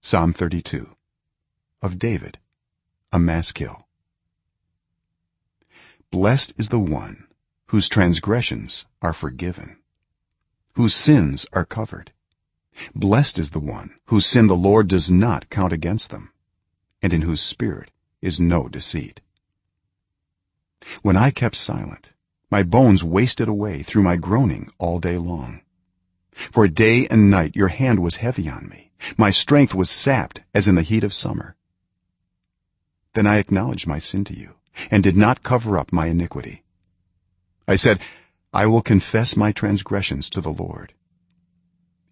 psalm 32 of david a maskil blessed is the one whose transgressions are forgiven whose sins are covered. Blessed is the one whose sin the lord does not count against them and in whose spirit is no deceit. When i kept silent my bones wasted away through my groaning all day long for day and night your hand was heavy on me. My strength was sapped as in the heat of summer. Then i acknowledged my sin to you and did not cover up my iniquity. I said i will confess my transgressions to the lord.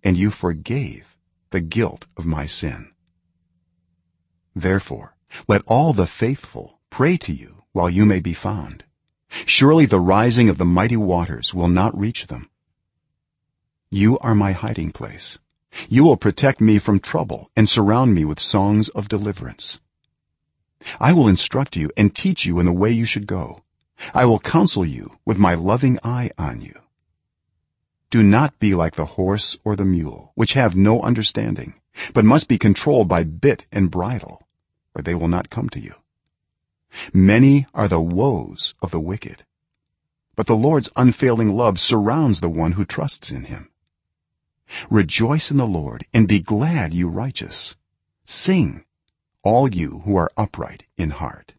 And you forgave the guilt of my sin. Therefore let all the faithful pray to you while you may be found. Surely the rising of the mighty waters will not reach them you are my hiding place. You will protect me from trouble and surround me with songs of deliverance. I will instruct you and teach you in the way you should go. I will counsel you with my loving eye on you. Do not be like the horse or the mule which have no understanding but must be controlled by bit and bridle or they will not come to you. Many are the woes of the wicked but the lord's unfailing love surrounds the one who trusts in him rejoice in the lord and be glad you righteous. Sing all you who are upright in heart